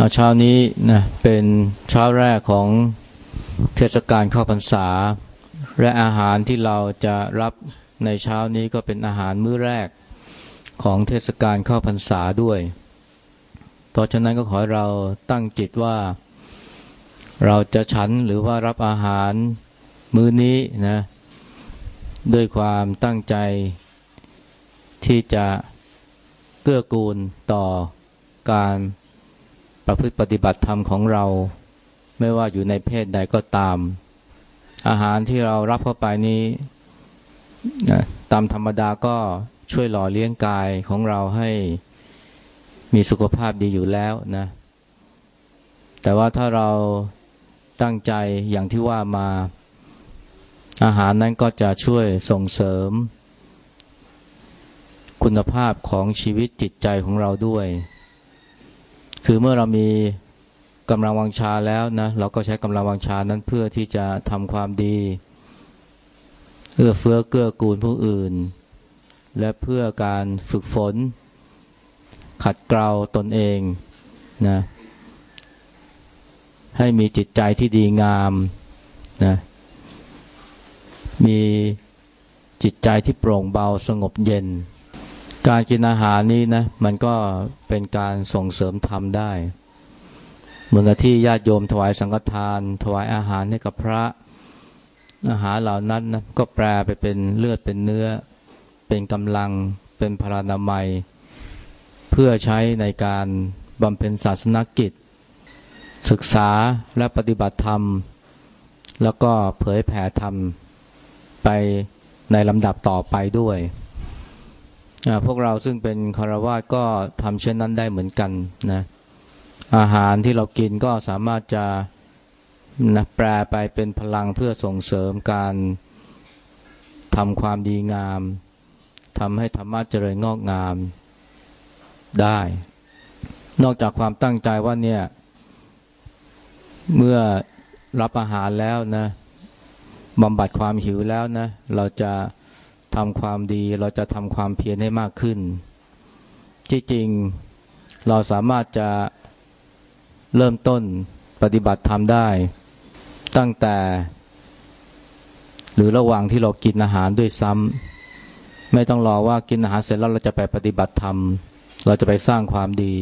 เอาเช้านี้นะเป็นเช้าแรกของเทศกาลเข้าพรรษา และอาหารที่เราจะรับในเช้านี้ก็เป็นอาหารมื้อแรกของเทศกาลเข้าพรรษาด้วย เพราะฉะนั้นก็ขอให้เราตั้งจิตว่า เราจะฉันหรือว่ารับอาหารมื้อนี้นะด้วยความตั้งใจที่จะเกื้อกูลต่อการ ประพฤติปฏิบัติธรรมของเรา ไม่ว่าอยู่ในเพศใดก็ตาม อาหารที่เรารับเข้าไปนี้นะตามธรรมดาก็ช่วยหล่อเลี้ยงกายของเราให้มีสุขภาพดีอยู่แล้วนะแต่ว่าถ้าเราตั้งใจอย่างที่ว่ามา อาหารนั้นก็จะช่วยส่งเสริม คุณภาพของชีวิตจิตใจของเราด้วย คือเมื่อเรามีกำลังวังชาแล้วนะเราก็ใช้กำลังวังชานั้นเพื่อที่จะทำความดีเอื้อเฟื้อเกื้อกูลผู้อื่น และเพื่อการฝึกฝน ขัดเกลาตนเองนะให้มีจิตใจที่ดีงามนะมีจิตใจที่โปร่งเบาสงบเย็น การกินอาหารนี้นะ มันก็เป็นการส่งเสริมธรรมได้เหมือนกับที่ญาติโยมถวายสังฆทาน ถวายอาหารให้กับพระอาหารเหล่านั้นนะก็แปลไปเป็นเลือดเป็นเนื้อ เป็นกำลังเป็นพลานามัย เพื่อใช้ในการบำเพ็ญศาสนกิจ ศึกษาและปฏิบัติธรรม แล้วก็เผยแผ่ธรรมไปในลำดับต่อไปด้วย พวกเราซึ่งเป็นคารวะก็ทำเช่นนั้นได้เหมือนกันนะอาหารที่เรากินก็สามารถจะนะแปลไปเป็นพลังเพื่อส่งเสริมการทำความดีงามทำให้ธรรมะเจริญงอกงามได้ นอกจากความตั้งใจว่าเนี่ยเมื่อรับอาหารแล้วนะบำบัดความหิวแล้วนะ เราจะ ทำความดีเราจะทำความเพียรให้มากขึ้น ที่จริงเราสามารถจะเริ่มต้นปฏิบัติธรรมได้ ตั้งแต่ หรือระหว่างที่เรากินอาหารด้วยซ้ำไม่ต้องรอว่ากินอาหารเสร็จแล้วเราจะไปปฏิบัติธรรม เราจะไปสร้างความดี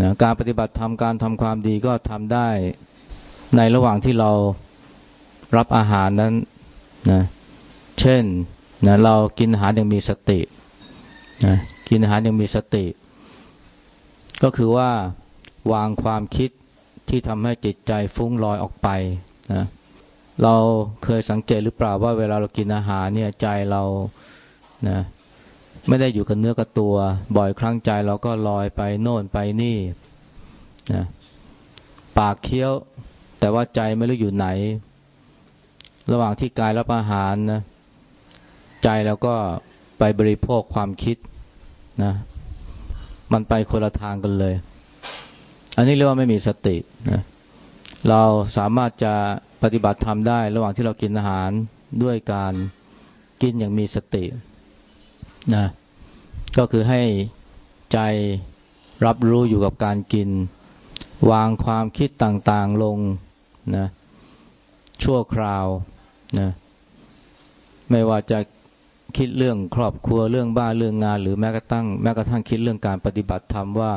นะการปฏิบัติธรรมการทำความดีก็ทำได้ในระหว่างที่เรารับอาหารนั้นนะ เช่นนะเรากินอาหารยังมีสตินะกินอาหารยังมีสติ ก็คือว่าวางความคิดที่ทำให้จิตใจฟุ้งลอยออกไปนะเราเคยสังเกตหรือเปล่าว่าเวลาเรากินอาหารเนี่ยใจเรานะไม่ได้อยู่กับเนื้อกับตัว บ่อยครั้งใจเราก็ลอยไปโน่นไปนี่นะปากเคี้ยว แต่ว่าใจไม่รู้อยู่ไหน ระหว่างที่กายรับอาหารนะ ใจเราก็ไปบริโภคความคิดนะ มันไปคนละทางกันเลย อันนี้เรียกว่าไม่มีสตินะเราสามารถจะปฏิบัติธรรมได้ ระหว่างที่เรากินอาหารด้วยการกินอย่างมีสตินะก็คือให้ใจรับรู้อยู่กับการกิน วางความคิดต่างๆลงนะชั่วคราวนะไม่ว่าจะ คิดเรื่องครอบครัวเรื่องบ้านเรื่องงาน หรือแม้กระทั่งแม้กระทั่งคิดเรื่องการปฏิบัติธรรมว่า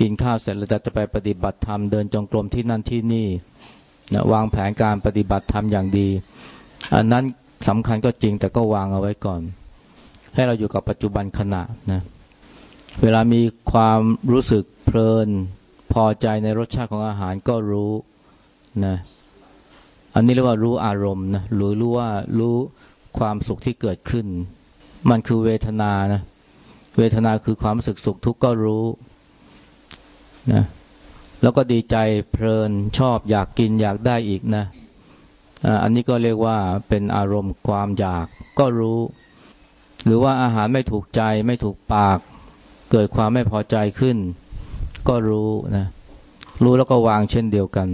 กินข้าวเสร็จแล้วจะไปปฏิบัติธรรมเดินจงกรมที่นั่นที่นี่นะวางแผนการปฏิบัติธรรมอย่างดี อันนั้นสำคัญก็จริงแต่ก็วางเอาไว้ก่อน ให้เราอยู่กับปัจจุบันขณะนะเวลามีความรู้สึกเพลินพอใจในรสชาติของอาหารก็รู้นะอันนี้เรียกว่ารู้อารมณ์นะหรือรู้ว่ารู้ ความสุขที่เกิดขึ้น มันคือเวทนานะเวทนาคือความรู้สึกสุขทุกข์ก็รู้นะแล้วก็ดีใจเพลินชอบอยากกินอยากได้อีกนะอันนี้ก็เรียกว่าเป็นอารมณ์ความอยากก็รู้ หรือว่าอาหารไม่ถูกใจไม่ถูกปาก เกิดความไม่พอใจขึ้น ก็รู้นะรู้แล้วก็วางเช่นเดียวกัน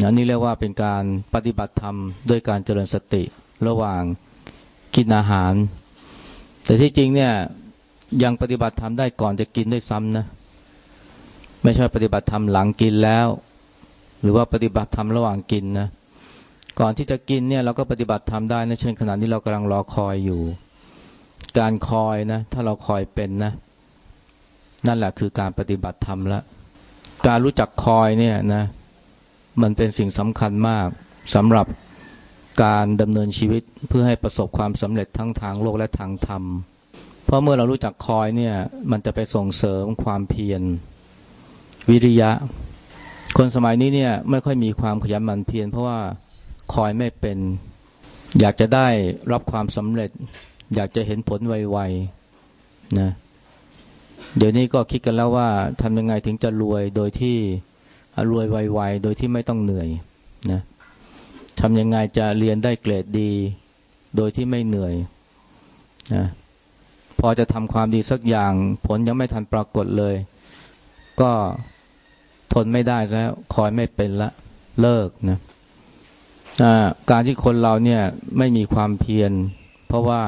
นะนี่เรียกว่าเป็นการปฏิบัติธรรมด้วยการเจริญสติ ระหว่างกินอาหาร แต่ที่จริงเนี่ยยังปฏิบัติธรรมได้ก่อนจะกินด้วยซ้ำนะ ไม่ใช่ปฏิบัติธรรมหลังกินแล้ว หรือว่าปฏิบัติธรรมระหว่างกินนะก่อนที่จะกินเนี่ยเราก็ปฏิบัติธรรมได้นะเช่นขณะนี้เรากำลังรอคอยอยู่ การคอยนะ ถ้าเราคอยเป็นนะ นั่นแหละคือการปฏิบัติธรรมละการรู้จักคอยเนี่ยนะ มันเป็นสิ่งสำคัญมากสำหรับ การดำเนินชีวิตเพื่อให้ประสบความสำเร็จทั้งทางโลกและทางธรรม เพราะเมื่อเรารู้จักคอยเนี่ยมันจะไปส่งเสริมความเพียร วิริยะ คนสมัยนี้เนี่ยไม่ค่อยมีความขยันหมั่นเพียรเพราะว่าคอยไม่เป็น อยากจะได้รับความสำเร็จ อยากจะเห็นผลไวๆนะเดี๋ยวนี้ก็คิดกันแล้วว่าทำยังไงถึงจะรวยโดยที่รวยไวๆโดยที่ไม่ต้องเหนื่อยนะำยังไงจะเรียนได้เกรดดี โดยที่ไม่เหนื่อยนะพอจะทำความดีสักอย่าง ผลยังไม่ทันปรากฏเลย ก็ทนไม่ได้แล้ว คอยไม่เป็นละ เลิกนะการที่คนเราเนี่ยไม่มีความเพียร เพราะว่า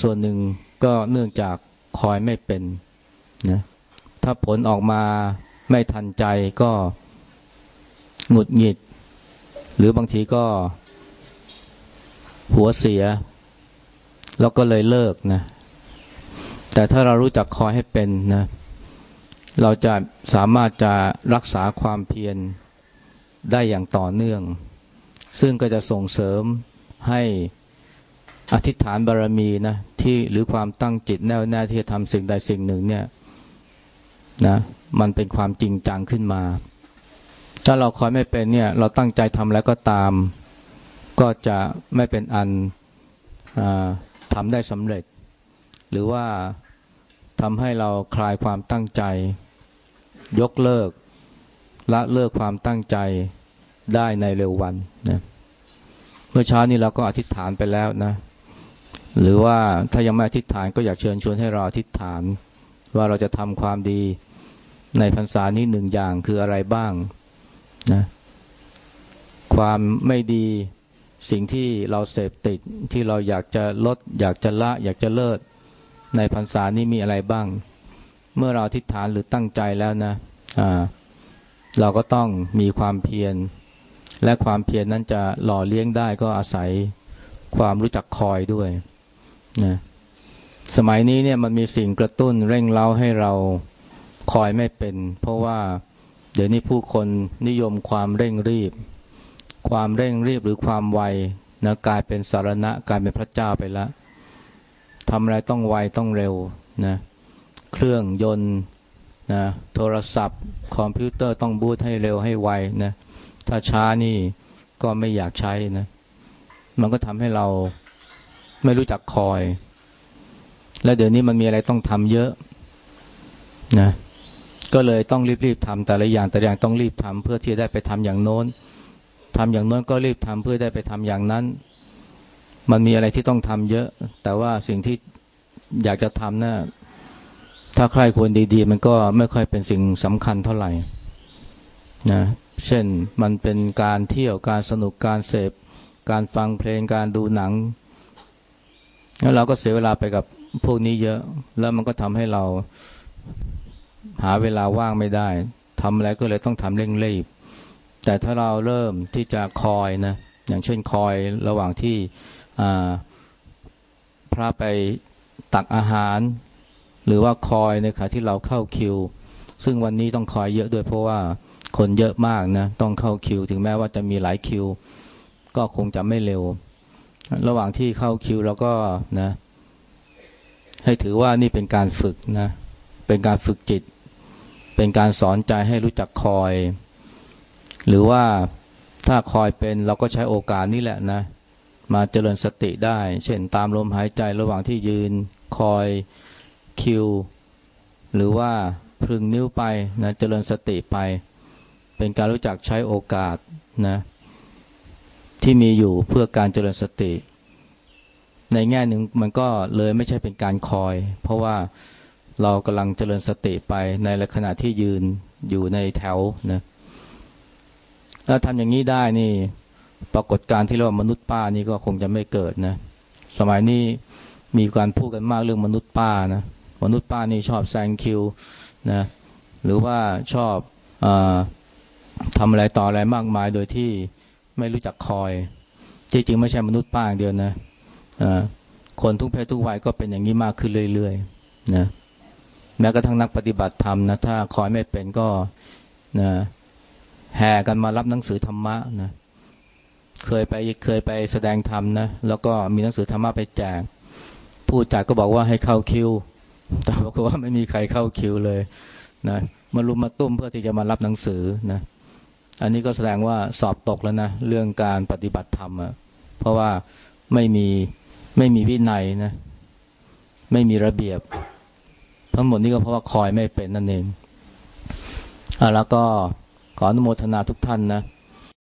ส่วนหนึ่งก็เนื่องจากคอยไม่เป็นนะถ้าผลออกมาไม่ทันใจก็หงุดหงิด หรือบางทีก็ หัวเสีย แล้วก็เลยเลิกนะ แต่ถ้าเรารู้จักคอยให้เป็นนะ เราจะสามารถจะรักษาความเพียรได้อย่างต่อเนื่อง ซึ่งก็จะส่งเสริมให้อธิษฐานบารรมีนะที่หรือความตั้งจิตแน่วแน่ที่จะทำสิ่งใดสิ่งหนึ่งเนี่ยนะมันเป็นความจริงจังขึ้นมา ถ้าเราคอยไม่เป็นเนี่ย เราตั้งใจทำแล้วก็ตาม ก็จะไม่เป็นอันทำได้สำเร็จ หรือว่าทำให้เราคลายความตั้งใจ ยกเลิก ละเลิกความตั้งใจได้ในเร็ววันนะเมื่อเช้านี้เราก็อธิษฐานไปแล้วนะ หรือว่าถ้ายังไม่อธิษฐานก็อยากเชิญชวนให้เราอธิษฐาน ว่าเราจะทำความดีในพรรษานี้หนึ่งอย่างคืออะไรบ้าง นะความไม่ดีสิ่งที่เราเสพติดที่เราอยากจะลด อยากจะละ อยากจะเลิศในพรรษานี้มีอะไรบ้าง เมื่อเราทิฏฐานหรือตั้งใจแล้วนะอ่าเราก็ต้องมีความเพียร และความเพียรนนั้นจะหล่อเลี้ยงได้ก็อาศัยความรู้จักคอยด้วยนะสมัยนี้เนี่ยมันมีสิ่งกระตุ้นเร่งเร้าให้เราคอยไม่เป็น เพราะว่า เดี๋ยวนี้ผู้คนนิยมความเร่งรีบ ความเร่งรีบหรือความไวนะกลายเป็นสารณะกลายเป็นพระเจ้าไปแล้วทำอะไรต้องไวต้องเร็วนะเครื่องยนต์นะโทรศัพท์ คอมพิวเตอร์ต้องบูตให้เร็วให้ไวนะถ้าช้านี่ก็ไม่อยากใช้นะมันก็ทำให้เราไม่รู้จักคอย และเดี๋ยวนี้มันมีอะไรต้องทำเยอะนะ ก็เลยต้องรีบๆทำแต่ละอย่างแต่ละอย่างต้องรีบทำเพื่อที่จะได้ไปทำอย่างโน้นทำอย่างโน้นก็รีบทำเพื่อได้ไปทำอย่างนั้น มันมีอะไรที่ต้องทำเยอะ แต่ว่าสิ่งที่อยากจะทำนะ่ะถ้าใครควรดีๆ มันก็ไม่ค่อยเป็นสิ่งสำคัญเท่าไหร่นะเช่นมันเป็นการเที่ยวการสนุกการเสพ การฟังเพลงการดูหนัง แล้วเราก็เสียเวลาไปกับพวกนี้เยอะ แล้วมันก็ทำให้เรา หาเวลาว่างไม่ได้ทำอะไรก็เลยต้องทำเร่งรีบ แต่ถ้าเราเริ่มที่จะคอยนะอย่างเช่นคอยระหว่างที่พระไปตักอาหาร หรือว่าคอยในขณะที่เราเข้าคิว ซึ่งวันนี้ต้องคอยเยอะด้วยเพราะว่าคนเยอะมากนะต้องเข้าคิว ถึงแม้ว่าจะมีหลายคิว ก็คงจะไม่เร็ว ระหว่างที่เข้าคิวเราก็นะ ให้ถือว่านี่เป็นการฝึกนะ เป็นการฝึกจิต เป็นการสอนใจให้รู้จักคอย หรือว่าถ้าคอยเป็นเราก็ใช้โอกาสนี้แหละนะ มาเจริญสติได้ เช่นตามลมหายใจระหว่างที่ยืนคอยคิว หรือว่าพึงนิ้วไปนะเจริญสติไป เป็นการรู้จักใช้โอกาสนะที่มีอยู่เพื่อการเจริญสติ ในแง่หนึ่งมันก็เลยไม่ใช่เป็นการคอย เพราะว่า เรากำลังเจริญสติไปในขณะที่ยืนอยู่ในแถวนะถ้าทำอย่างนี้ได้นี่ ปรากฏการที่เรียกว่ามนุษย์ป้านี่ก็คงจะไม่เกิดนะ สมัยนี้มีการพูดกันมากเรื่องมนุษย์ป้านะ มนุษย์ป้านี่ชอบแซงคิวนะ หรือว่าชอบอทำอะไรต่ออะไรมากมายโดยที่ไม่รู้จักคอย จริงๆไม่ใช่มนุษย์ป้าอย่างเดียวนะคนทุกเพศทุกวัยก็เป็นอย่างนี้มากขึ้นเรื่อยๆนะ แม้กระทั่งนักปฏิบัติธรรมนะถ้าคอยไม่เป็นก็นะแห่กันมารับหนังสือธรรมะนะเคยไปเคยไปแสดงธรรมนะแล้วก็มีหนังสือธรรมะไปแจกผู้จัดก็บอกว่าให้เข้าคิว แต่บอกว่าไม่มีใครเข้าคิวเลยนะมารุมมาตุ้มเพื่อที่จะมารับหนังสือนะอันนี้ก็แสดงว่าสอบตกแล้วนะเรื่องการปฏิบัติธรรมอะเพราะว่าไม่มีไม่มีวินัยนะไม่มีระเบียบ ทั้งหมดนี้ก็เพราะว่าคอยไม่เป็นนั่นเองอะแล้วก็ขออนุโมทนาทุกท่านนะ